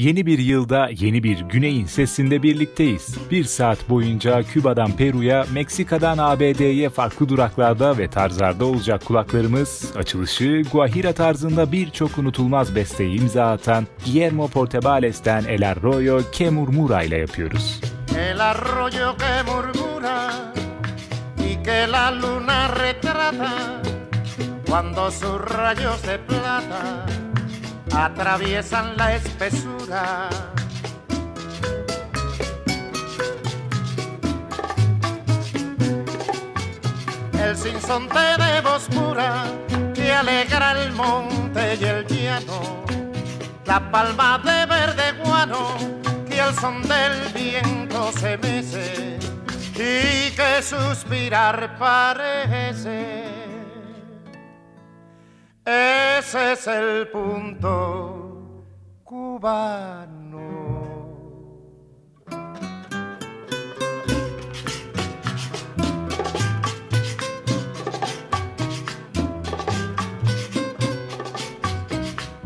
Yeni bir yılda yeni bir güneyin sesinde birlikteyiz. Bir saat boyunca Küba'dan Peru'ya, Meksika'dan ABD'ye farklı duraklarda ve tarzlarda olacak kulaklarımız, açılışı Guajira tarzında birçok unutulmaz besteyi imza atan Guillermo Portebales'ten El Arroyo Que Murmura ile yapıyoruz. El arroyo que murmura y que la luna retrata cuando sus rayos de plata atraviesan la espesura. El sinsonte de voz pura que alegra el monte y el llano, la palma de verde guano que al son del viento se mece y que suspirar parece. Ese es el punto cubano.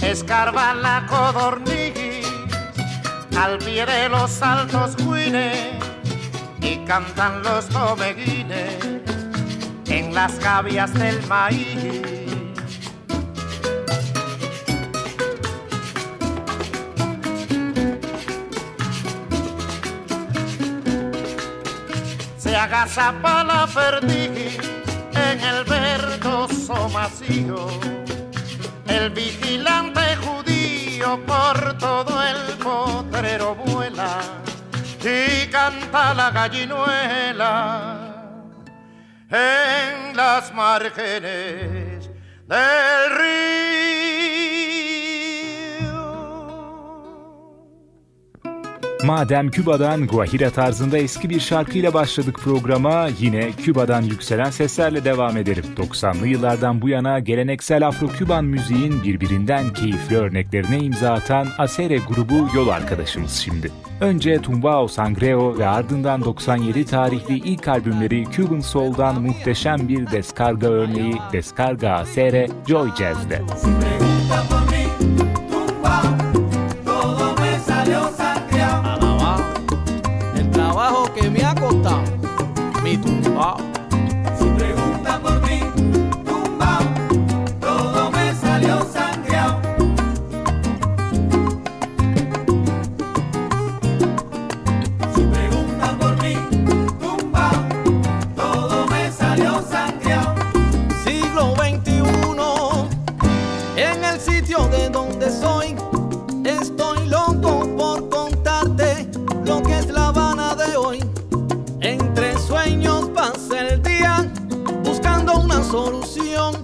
Escarba la codorniz al pie de los altos cuines y cantan los tomeguines en las cavias del maíz. Agazapa la perdiz en el verdoso macío. El vigilante judío por todo el potrero vuela y canta la gallinuela en las márgenes del río. Madem Küba'dan Guajira tarzında eski bir şarkıyla başladık programa, yine Küba'dan yükselen seslerle devam edelim. 90'lı yıllardan bu yana geleneksel Afro-Küban müziğin birbirinden keyifli örneklerine imza atan Asere grubu yol arkadaşımız şimdi. Önce Tumbao Sangreo ve ardından 97 tarihli ilk albümleri Cuban Soul'dan muhteşem bir deskarga örneği Deskarga Asere Joy Jazz'de. que canción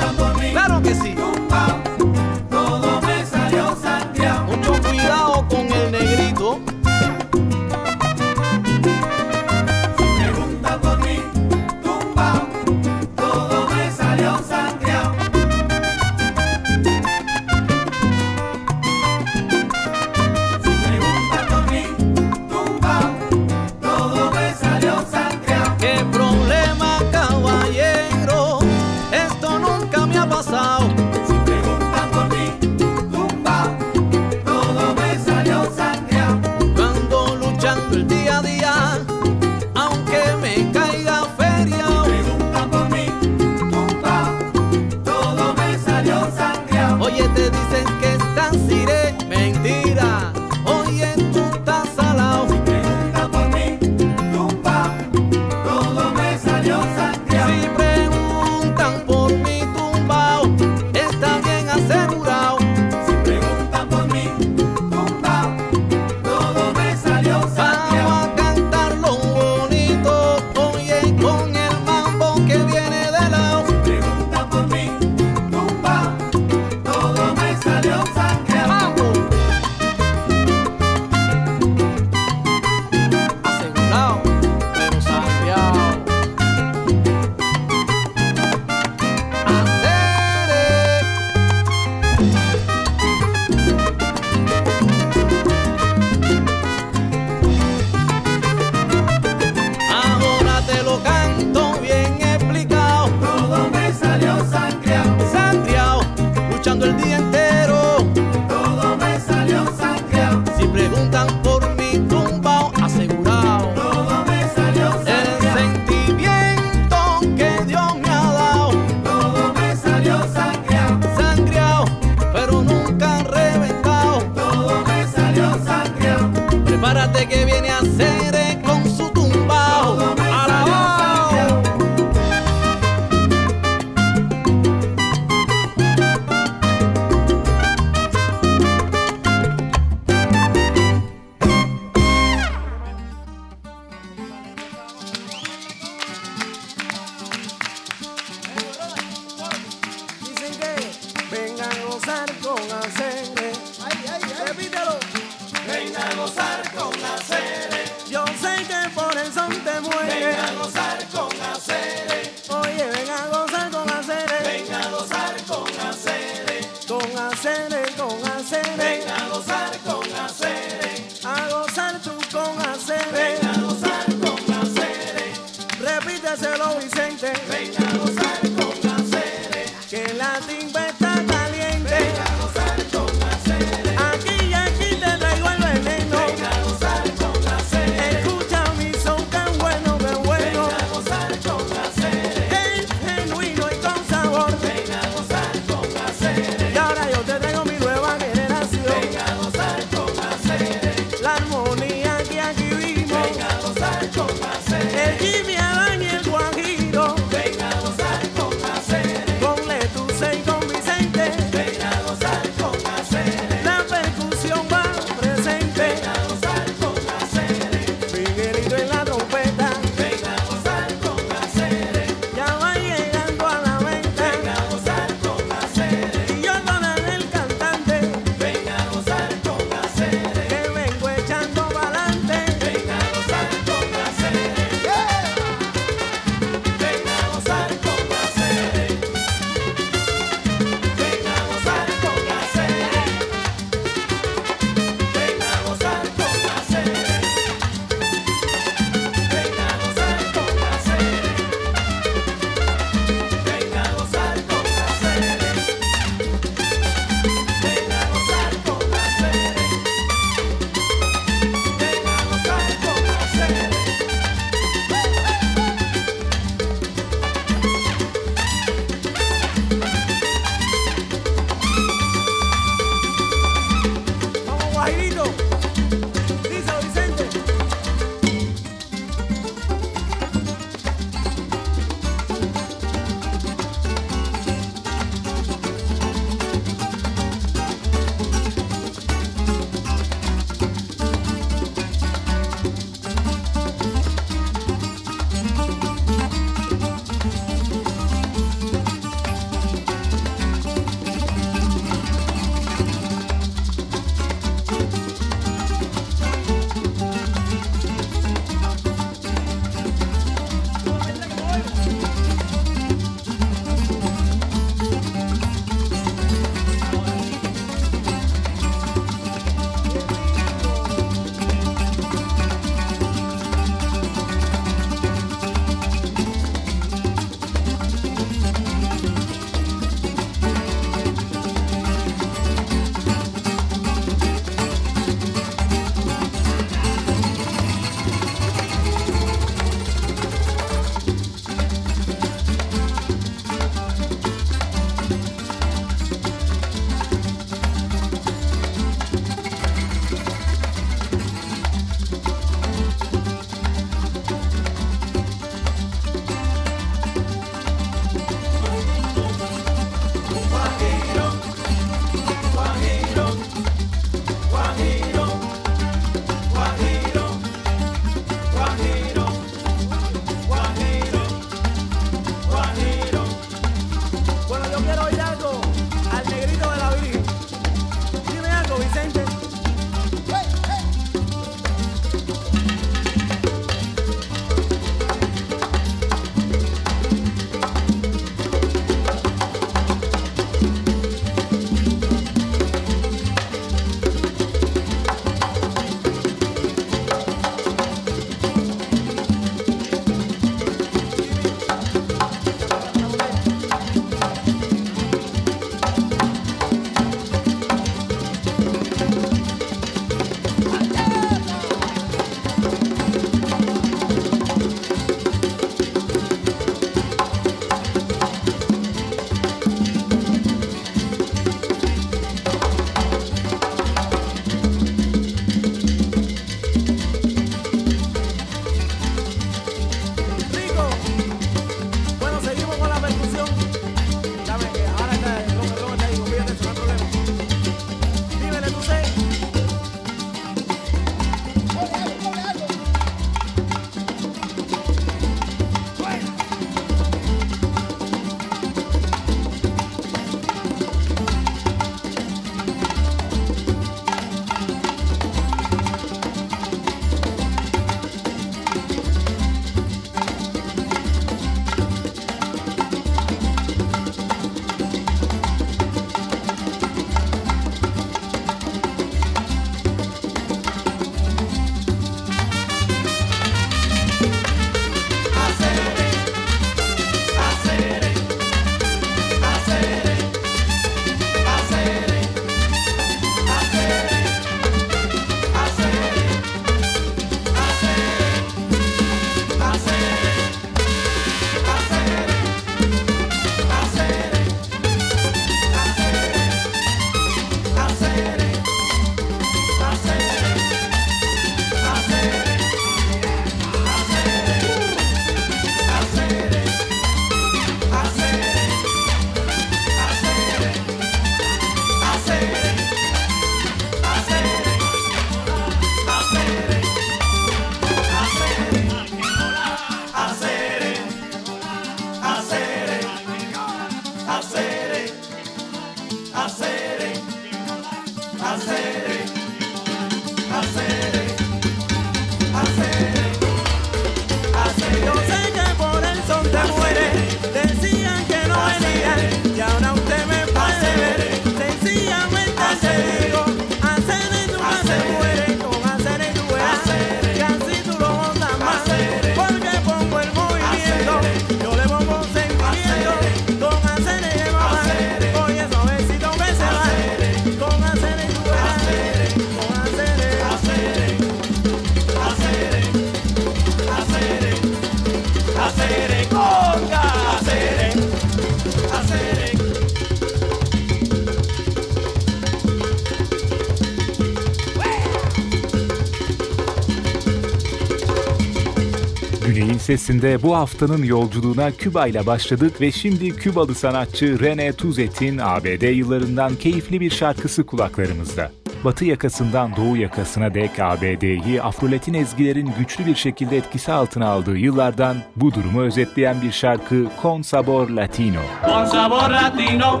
sesinde bu haftanın yolculuğuna Küba ile başladık ve şimdi Kübalı sanatçı Rene Tuzet'in ABD yıllarından keyifli bir şarkısı kulaklarımızda. Batı yakasından doğu yakasına dek ABD'yi Afro-Latin ezgilerin güçlü bir şekilde etkisi altına aldığı yıllardan bu durumu özetleyen bir şarkı Con Sabor Latino. Con sabor latino,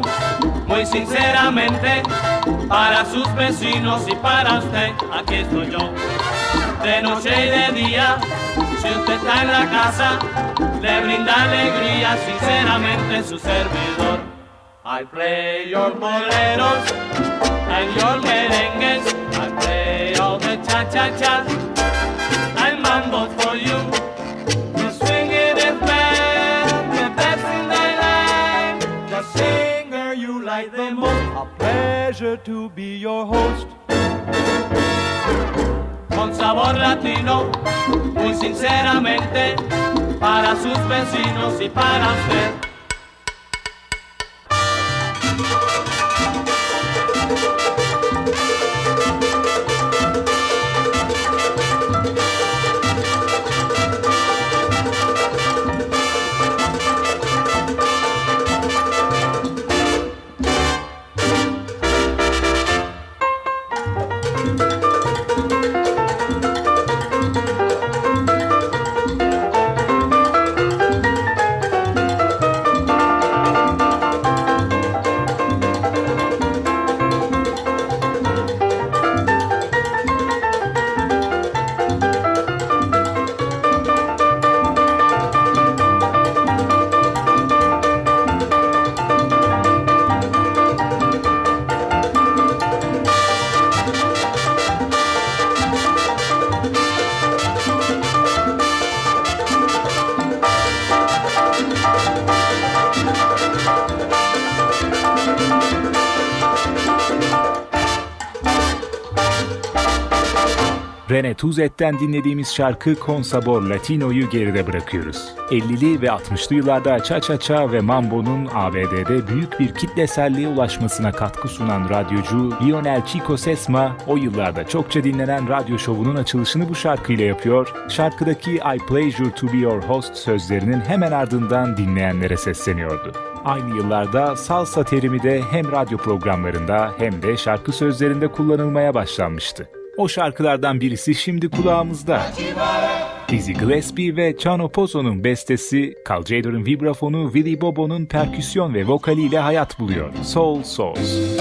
muy sinceramente, para sus vecinos y para usted, aquí estoy yo. De noche y de día, si usted está en la casa, le brinda alegría, sinceramente su servidor. I play your boleros and your merengues, I play all the cha-cha-chas and mambos for you. The is band, the best in the land, the singer you like the most. A pleasure to be your host. Con sabor latino, muy sinceramente, para sus vecinos y para usted. Tuzet'ten dinlediğimiz şarkı Con Sabor Latino'yu geride bırakıyoruz. 50'li ve 60'lı yıllarda Cha-Cha-Cha ve Mambo'nun ABD'de büyük bir kitleselliğe ulaşmasına katkı sunan radyocu Lionel Chico Sesma, o yıllarda çokça dinlenen radyo şovunun açılışını bu şarkıyla yapıyor. Şarkıdaki I Pleasure to be your host sözlerinin hemen ardından dinleyenlere sesleniyordu. Aynı yıllarda salsa terimi de hem radyo programlarında hem de şarkı sözlerinde kullanılmaya başlanmıştı. O şarkılardan birisi şimdi kulağımızda. Dizzy Gillespie ve Chano Pozzo'nun bestesi, Carl Jador'ın vibrafonu, Willie Bobo'nun perküsyon ve vokaliyle hayat buluyor. Soul Souls.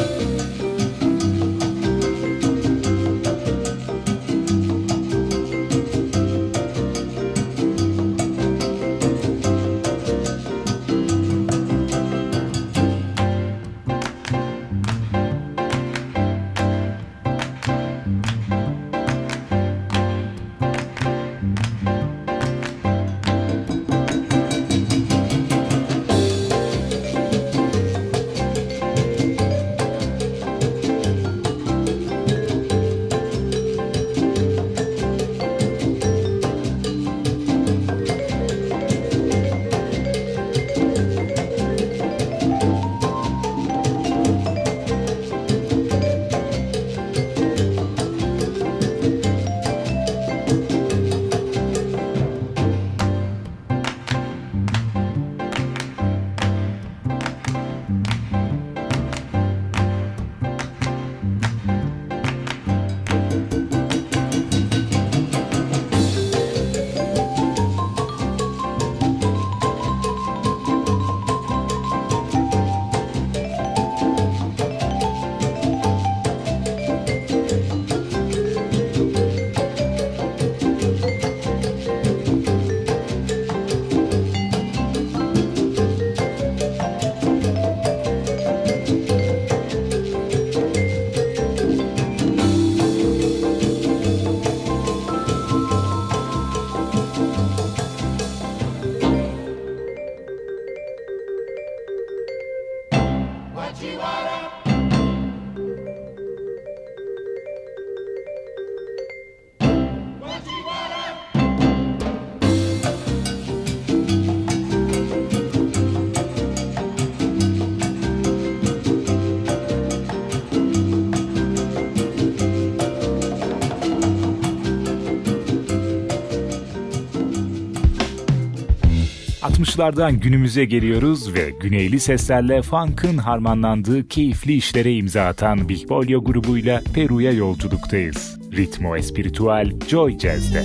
60'lardan günümüze geliyoruz ve güneyli seslerle funk'ın harmanlandığı keyifli işlere imza atan Big Bolio grubuyla Peru'ya yolculuktayız. Ritmo Espiritual Joy Jazz'de.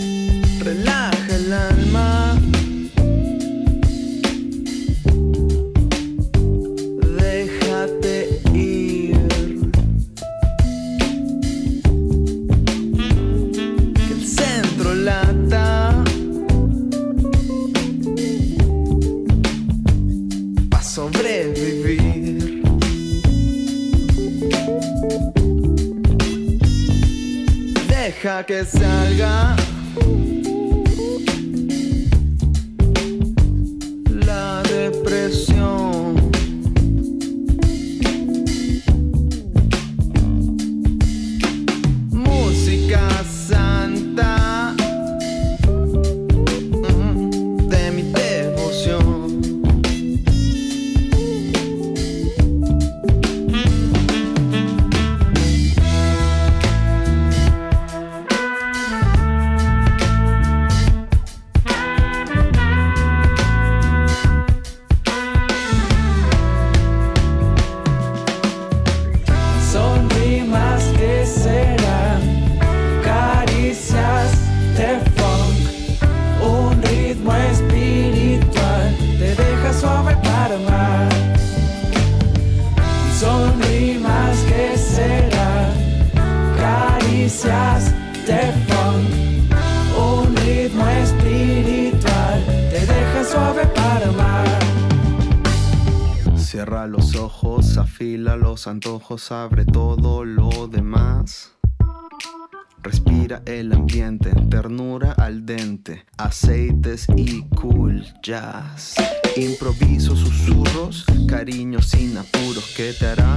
Relaja abre todo lo demás. Respira el ambiente, ternura al dente, aceites y cool jazz. Improviso susurros, cariños sin apuros que te harán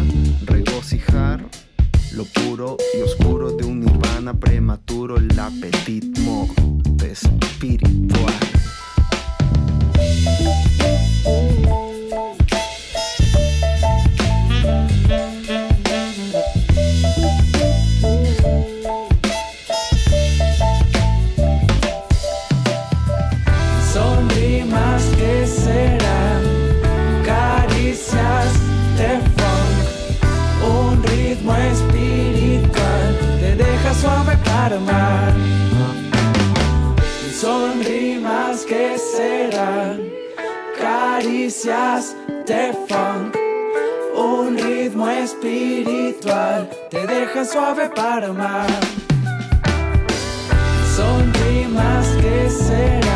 de funk, un ritmo espiritual te deja suave para amar. Son rimas que serán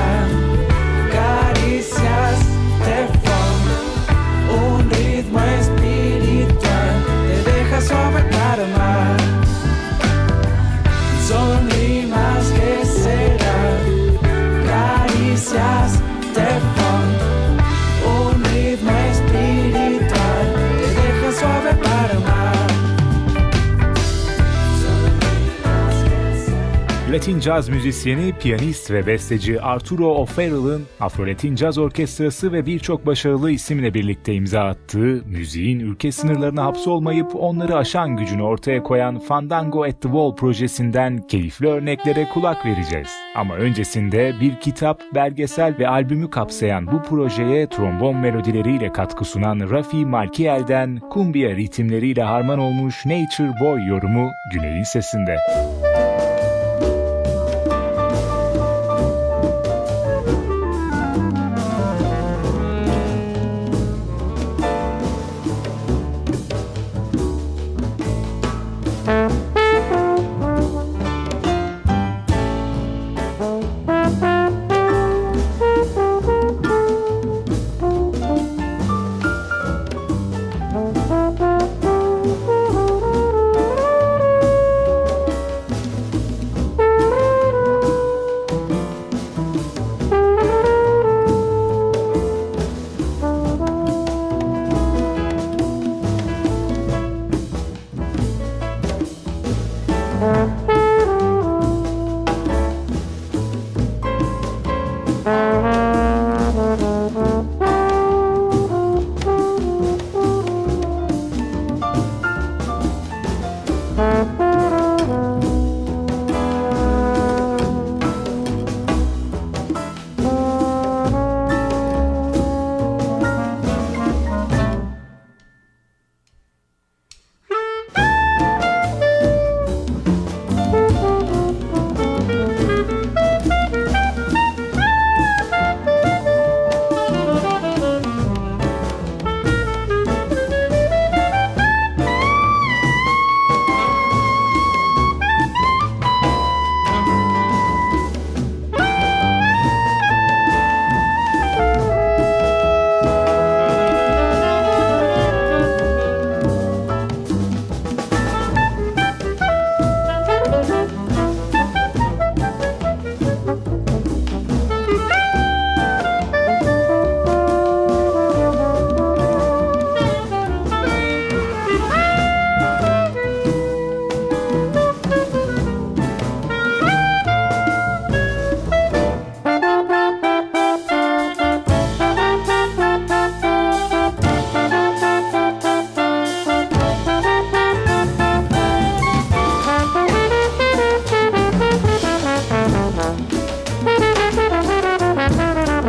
Latin caz müzisyeni, piyanist ve besteci Arturo O'Farrell'ın Afro-Latin Caz Orkestrası ve birçok başarılı isimle birlikte imza attığı, müziğin ülke sınırlarına hapsolmayıp onları aşan gücünü ortaya koyan Fandango at the Wall projesinden keyifli örneklere kulak vereceğiz. Ama öncesinde bir kitap, belgesel ve albümü kapsayan bu projeye trombon melodileriyle katkı sunan Rafi Malkiel'den kumbia ritimleriyle harman olmuş Nature Boy yorumu Güney'in sesinde.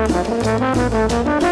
Thank you.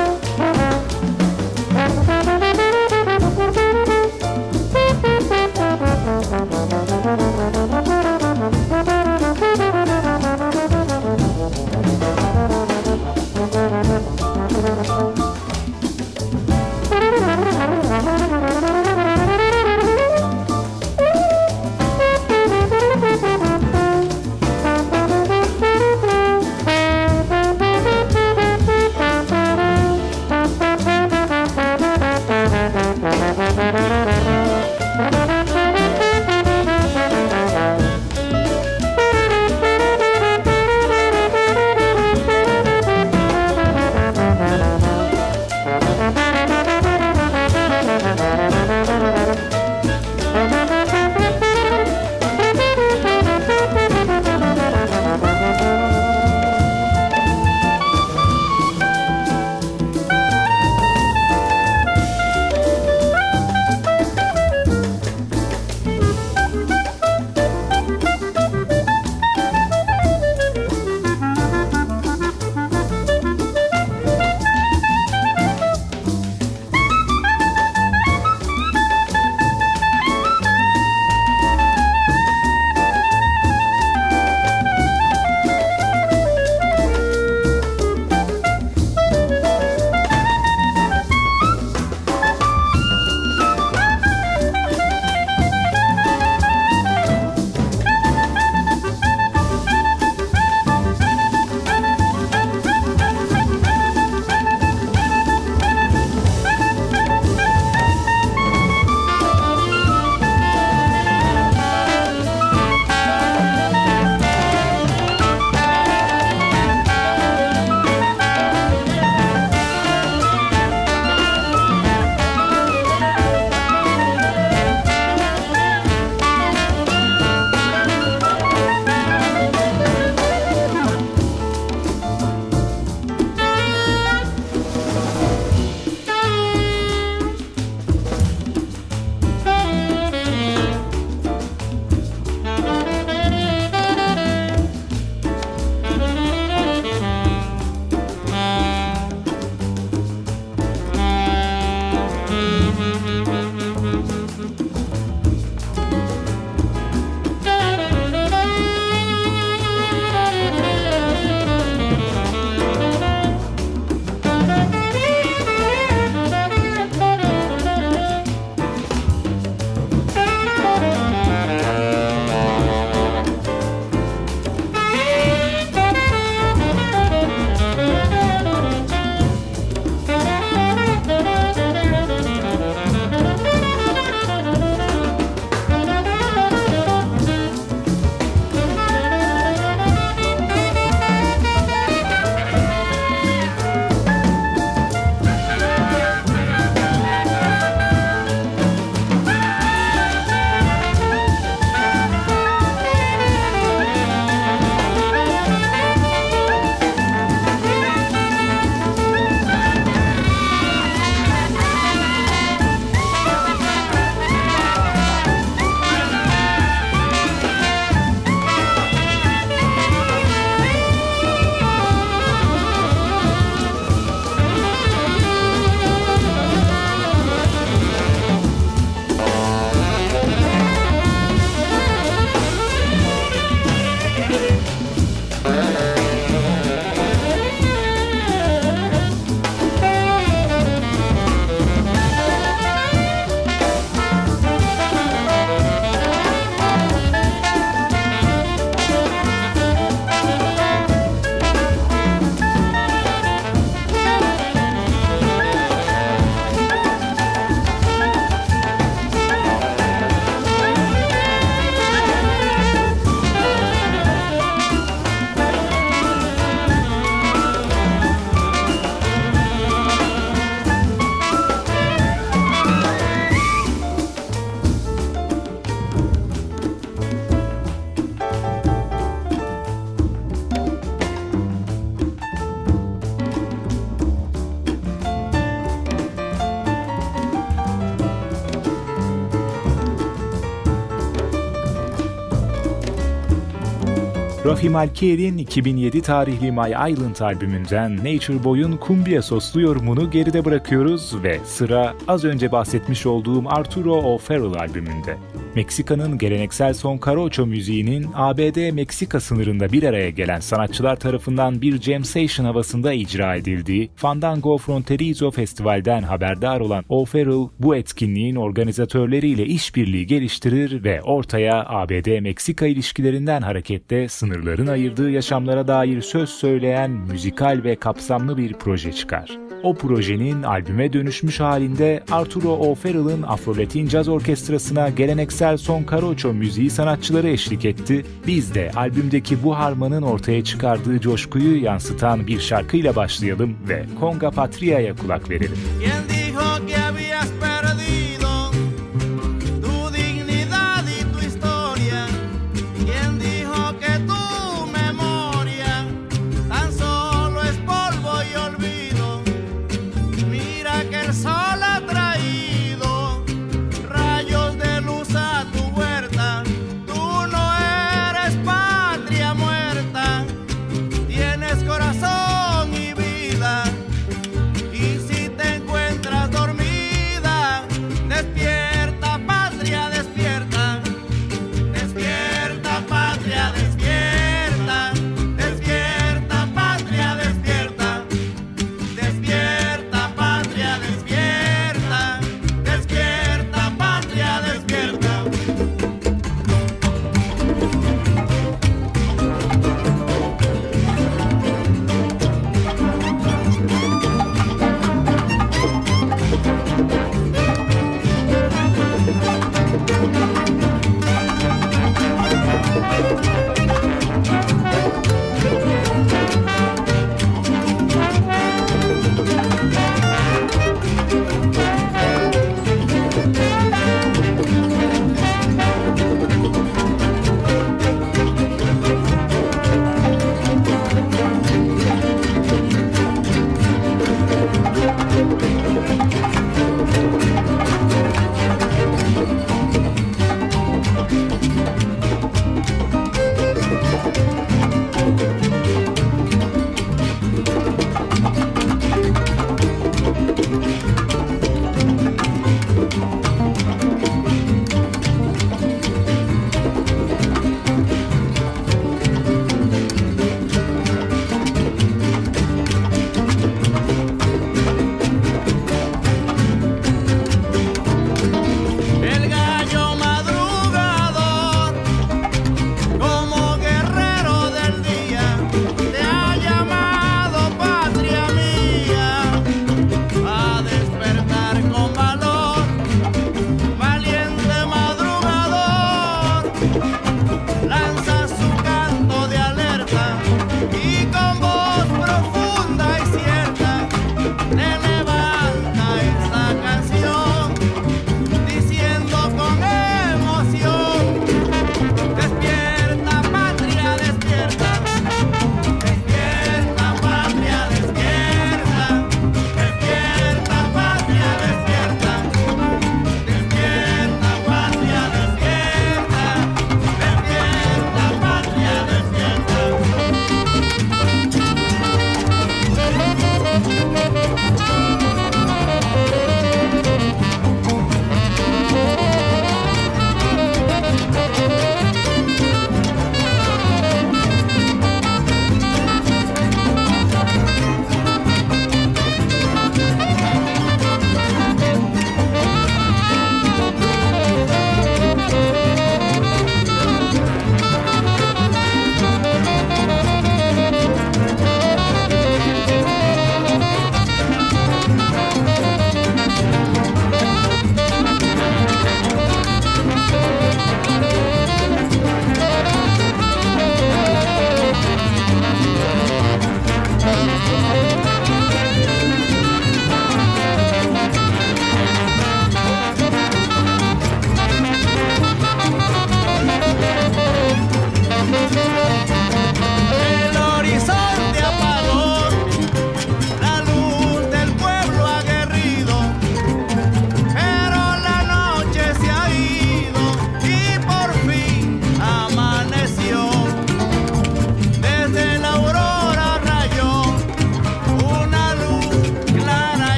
Rafi Malkier'in 2007 tarihli My Island albümünden Nature Boy'un kumbia soslu yorumunu geride bırakıyoruz ve sıra az önce bahsetmiş olduğum Arturo O'Farrell albümünde. Meksika'nın geleneksel son carocho müziğinin ABD-Meksika sınırında bir araya gelen sanatçılar tarafından bir jam session havasında icra edildiği Fandango Fronterizo Festival'den haberdar olan O'Farrell bu etkinliğin organizatörleriyle işbirliği geliştirir ve ortaya ABD-Meksika ilişkilerinden hareketle sınırların ayırdığı yaşamlara dair söz söyleyen müzikal ve kapsamlı bir proje çıkar. O projenin albüme dönüşmüş halinde Arturo O'Farrell'ın Afro-Latin Caz Orkestrası'na geleneksel son carocho müziği sanatçıları eşlik etti. Biz de albümdeki bu harmanın ortaya çıkardığı coşkuyu yansıtan bir şarkıyla başlayalım ve Conga Patria'ya kulak verelim.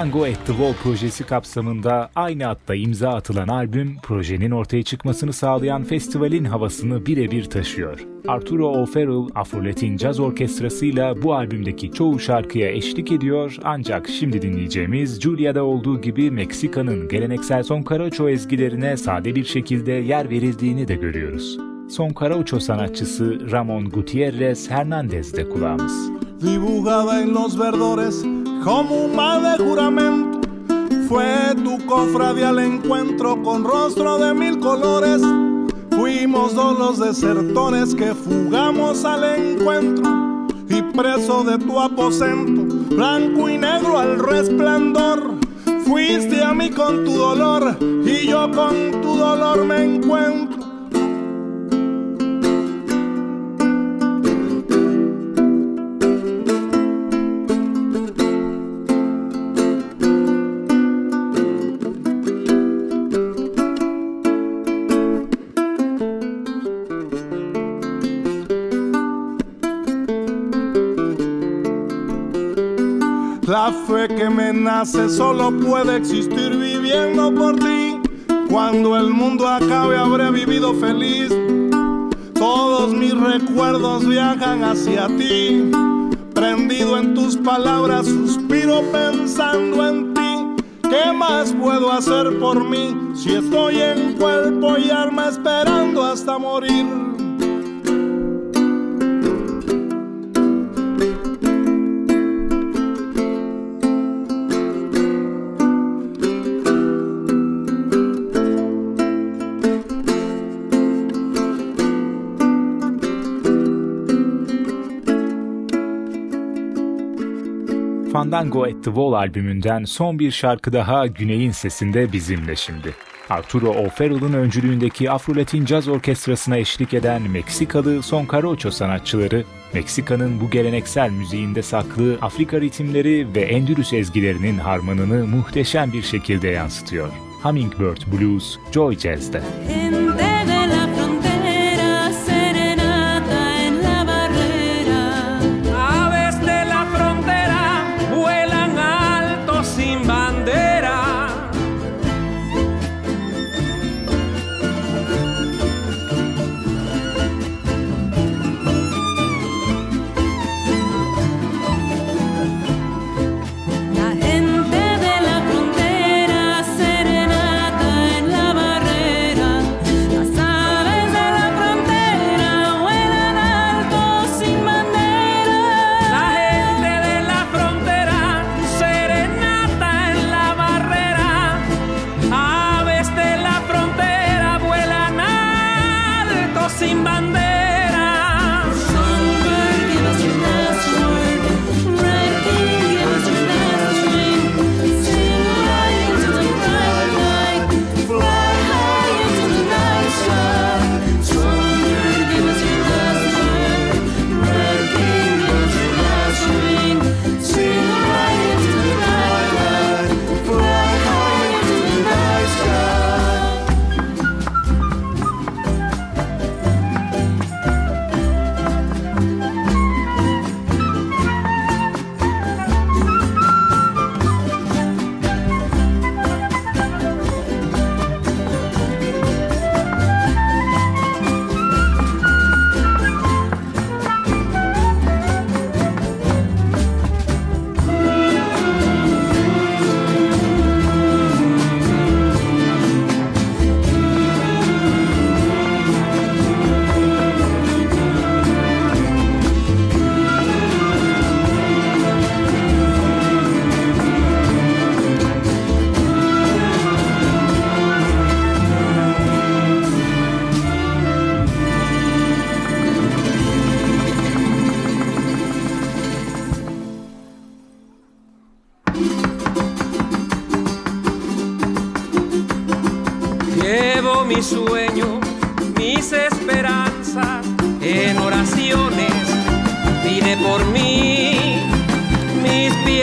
Fandango at the Wall projesi kapsamında aynı adda imza atılan albüm, projenin ortaya çıkmasını sağlayan festivalin havasını birebir taşıyor. Arturo O'Farrell, Afro-Latin Caz Orkestrası'yla bu albümdeki çoğu şarkıya eşlik ediyor ancak şimdi dinleyeceğimiz Julia'da olduğu gibi Meksika'nın geleneksel son karaço ezgilerine sade bir şekilde yer verildiğini de görüyoruz. Son karaocho sanatçısı Ramon Gutierrez Hernández de kulağımız. Dibujada en los verdores como un mal de juramento Fue tu cofradía al encuentro con rostro de mil colores. Fuimos dos los desertores que fugamos al encuentro Y preso de tu aposento, blanco y negro al resplandor. Fuiste a mí con tu dolor y yo con tu dolor me encuentro La fe que me nace solo puede existir viviendo por ti. Cuando el mundo acabe habré vivido feliz. Todos mis recuerdos viajan hacia ti. Prendido en tus palabras, suspiro pensando en ti. ¿Qué más puedo hacer por mí si estoy en cuerpo y alma esperando hasta morir? Fandango at the Wall albümünden son bir şarkı daha Güney'in sesinde bizimle şimdi. Arturo O'Farrell'ın öncülüğündeki Afro-Latin Caz Orkestrası'na eşlik eden Meksikalı son carocho sanatçıları, Meksika'nın bu geleneksel müziğinde saklı Afrika ritimleri ve Endülüs ezgilerinin harmanını muhteşem bir şekilde yansıtıyor. Hummingbird Blues, Joy Jazz'de.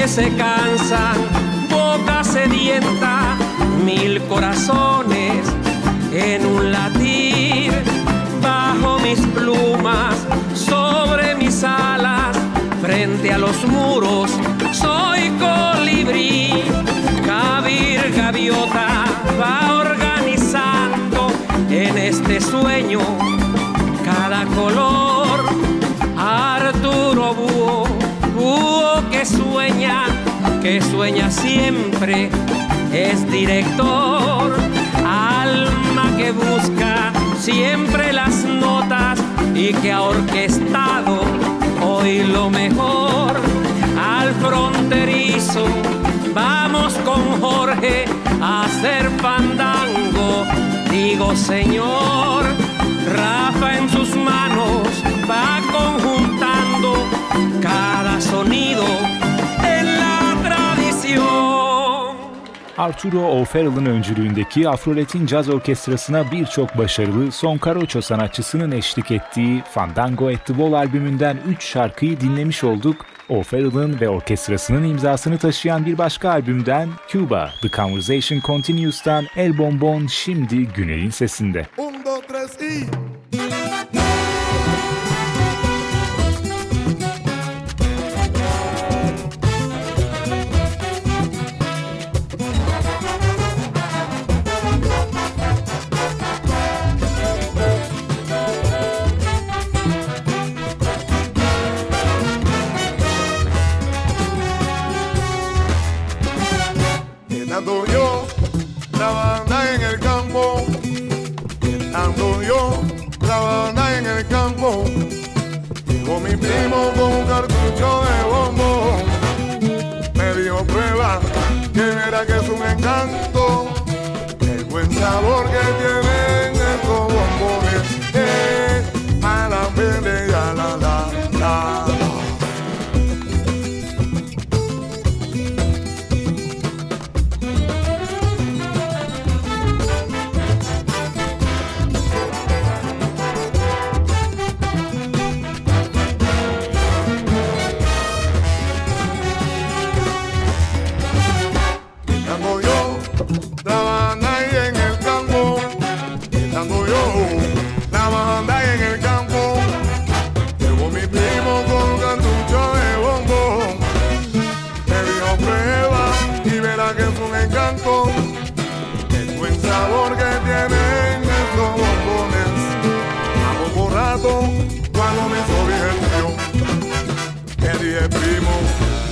Se cansan, boca sedienta, mil corazones en un latir, bajo mis plumas, sobre mis alas, frente a los muros, soy colibrí sueño, cada color. Arturo Búho, búho que sueña, que sueña siempre, es director. Alma que busca siempre las notas y que ha orquestado hoy lo mejor al fronterizo. Vamos con Jorge a hacer fandango, digo señor, Rafa en sus manos va conjuntando cada sonido en la tradición. Arturo O'Farrell'ın öncülüğündeki Afroletin Caz Orkestrası'na birçok başarılı son karoço sanatçısının eşlik ettiği Fandango at the Wall albümünden 3 şarkıyı dinlemiş olduk. O'Farrell'ın ve orkestrasının imzasını taşıyan bir başka albümden Cuba, The Conversation Continues'tan El Bonbon şimdi Güney'in sesinde. Un, dos, tres y... con un cartucho de bombón. Me dio prueba que verá que es un encanto, el buen sabor que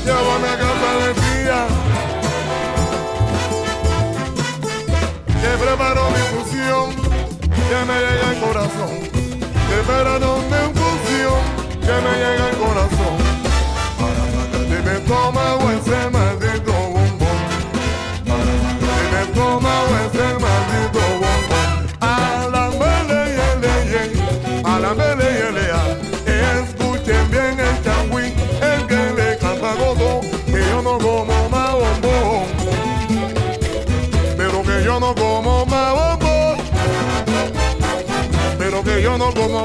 llévame a casa de tía. que preparo mi fusión, que me llega al corazón, que preparo mi fusión, que me llega al corazón, para sacarte mi estómago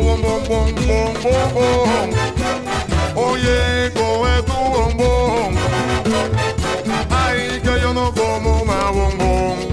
bom bom bom. Oye, come tu bombón. Ay, que yo no como más bombón.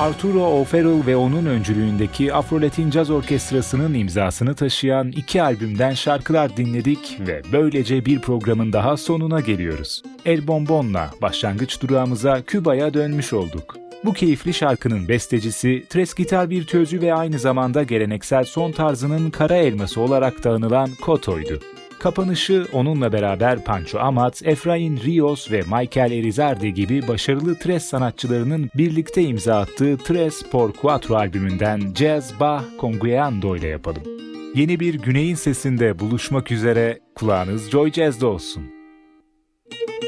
Arturo O'Farrell ve onun öncülüğündeki Afro-Latin Caz Orkestrası'nın imzasını taşıyan iki albümden şarkılar dinledik ve böylece bir programın daha sonuna geliyoruz. El Bombon'la başlangıç durağımıza Küba'ya dönmüş olduk. Bu keyifli şarkının bestecisi, tres gitar virtüözü ve aynı zamanda geleneksel son tarzının kara elması olarak da anılan Koto'ydu. Kapanışı onunla beraber Pancho Amat, Efrain Rios ve Michael Erizardi gibi başarılı tres sanatçılarının birlikte imza attığı Tres por Cuatro albümünden Jazz Bah Congueando ile yapalım. Yeni bir güneyin sesinde buluşmak üzere kulağınız Joy Jazz'da olsun. Müzik